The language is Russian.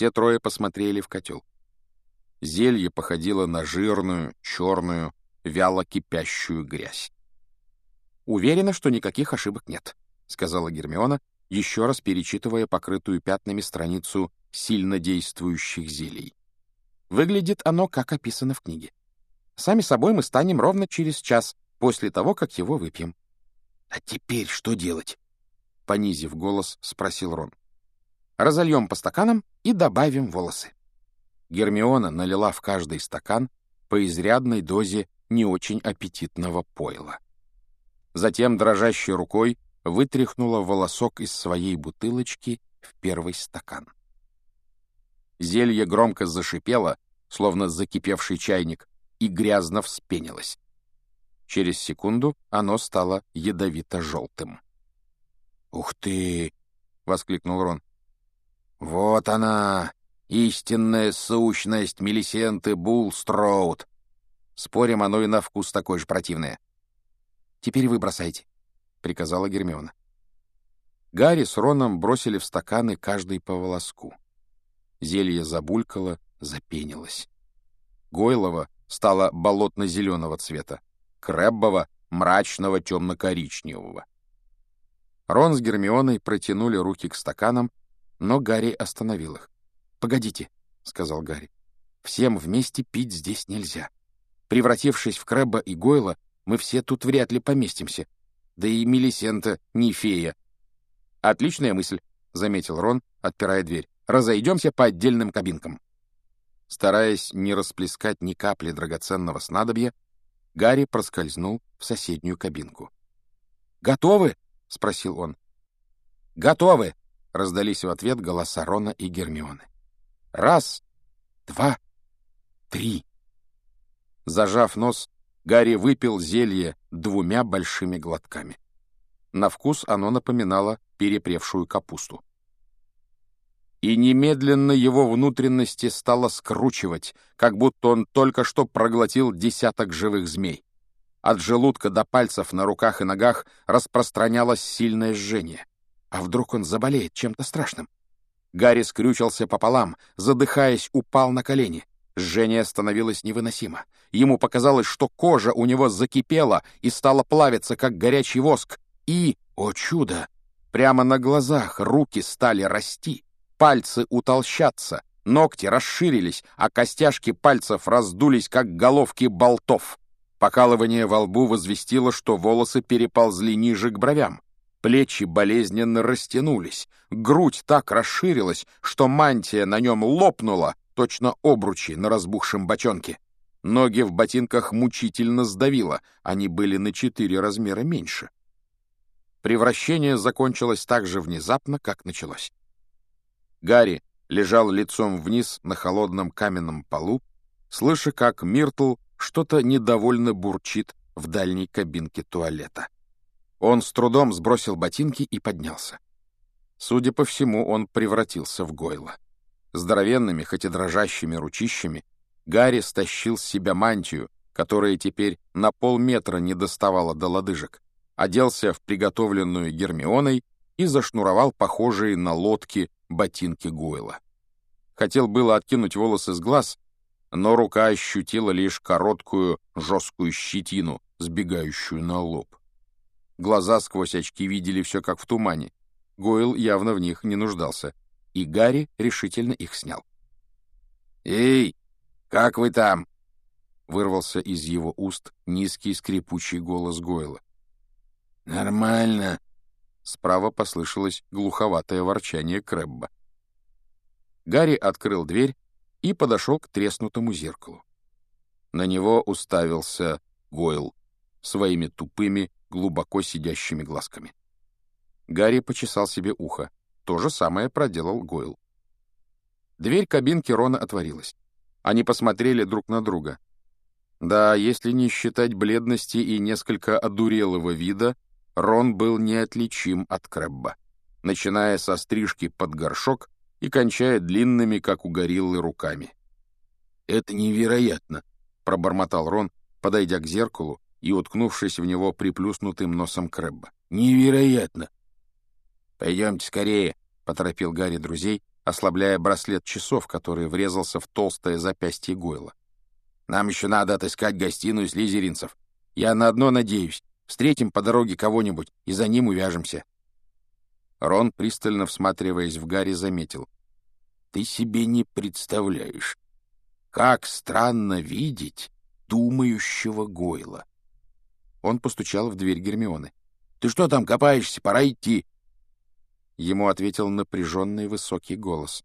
Все трое посмотрели в котел. Зелье походило на жирную, черную, вяло кипящую грязь. «Уверена, что никаких ошибок нет», — сказала Гермиона, еще раз перечитывая покрытую пятнами страницу сильно действующих зелий. Выглядит оно, как описано в книге. Сами собой мы станем ровно через час после того, как его выпьем. — А теперь что делать? — понизив голос, спросил Рон. — Разольем по стаканам и добавим волосы. Гермиона налила в каждый стакан по изрядной дозе не очень аппетитного пойла. Затем дрожащей рукой вытряхнула волосок из своей бутылочки в первый стакан. Зелье громко зашипело, словно закипевший чайник, и грязно вспенилось. Через секунду оно стало ядовито-желтым. «Ух ты!» — воскликнул Рон. «Вот она, истинная сущность Мелисенты Булстроуд! Спорим, оно и на вкус такое же противное». «Теперь вы бросайте», — приказала Гермиона. Гарри с Роном бросили в стаканы каждый по волоску. Зелье забулькало, запенилось. Гойлова стало болотно-зеленого цвета, Крэббова — мрачного темно-коричневого. Рон с Гермионой протянули руки к стаканам, но Гарри остановил их. «Погодите», — сказал Гарри, — «всем вместе пить здесь нельзя. Превратившись в Крэбба и Гойла, мы все тут вряд ли поместимся. Да и Мелисента не фея». «Отличная мысль», — заметил Рон, отпирая дверь. Разойдемся по отдельным кабинкам». Стараясь не расплескать ни капли драгоценного снадобья, Гарри проскользнул в соседнюю кабинку. «Готовы?» — спросил он. «Готовы!» — раздались в ответ голоса Рона и Гермионы. «Раз, два, три!» Зажав нос, Гарри выпил зелье двумя большими глотками. На вкус оно напоминало перепревшую капусту и немедленно его внутренности стало скручивать, как будто он только что проглотил десяток живых змей. От желудка до пальцев на руках и ногах распространялось сильное жжение. А вдруг он заболеет чем-то страшным? Гарри скрючился пополам, задыхаясь, упал на колени. Жжение становилось невыносимо. Ему показалось, что кожа у него закипела и стала плавиться, как горячий воск. И, о чудо, прямо на глазах руки стали расти. Пальцы утолщаться, ногти расширились, а костяшки пальцев раздулись, как головки болтов. Покалывание во лбу возвестило, что волосы переползли ниже к бровям. Плечи болезненно растянулись, грудь так расширилась, что мантия на нем лопнула, точно обручи на разбухшем бочонке. Ноги в ботинках мучительно сдавило, они были на четыре размера меньше. Превращение закончилось так же внезапно, как началось. Гарри лежал лицом вниз на холодном каменном полу, слыша, как Миртл что-то недовольно бурчит в дальней кабинке туалета. Он с трудом сбросил ботинки и поднялся. Судя по всему, он превратился в Гойла. Здоровенными, хоть и дрожащими ручищами, Гарри стащил с себя мантию, которая теперь на полметра не доставала до лодыжек, оделся в приготовленную Гермионой и зашнуровал похожие на лодки ботинки Гойла. Хотел было откинуть волосы с глаз, но рука ощутила лишь короткую жесткую щетину, сбегающую на лоб. Глаза сквозь очки видели все как в тумане. Гойл явно в них не нуждался, и Гарри решительно их снял. «Эй, как вы там?» — вырвался из его уст низкий скрипучий голос Гойла. «Нормально», Справа послышалось глуховатое ворчание Крэбба. Гарри открыл дверь и подошел к треснутому зеркалу. На него уставился Гойл своими тупыми, глубоко сидящими глазками. Гарри почесал себе ухо. То же самое проделал Гойл. Дверь кабинки Рона отворилась. Они посмотрели друг на друга. Да, если не считать бледности и несколько одурелого вида, Рон был неотличим от Крэбба, начиная со стрижки под горшок и кончая длинными, как у гориллы, руками. «Это невероятно!» — пробормотал Рон, подойдя к зеркалу и уткнувшись в него приплюснутым носом Крэбба. «Невероятно!» «Пойдемте скорее!» — поторопил Гарри друзей, ослабляя браслет часов, который врезался в толстое запястье Гойла. «Нам еще надо отыскать гостиную слизеринцев. Я на одно надеюсь. Встретим по дороге кого-нибудь и за ним увяжемся». Рон, пристально всматриваясь в Гарри, заметил. «Ты себе не представляешь, как странно видеть думающего Гойла». Он постучал в дверь Гермионы. «Ты что там копаешься? Пора идти!» Ему ответил напряженный высокий голос.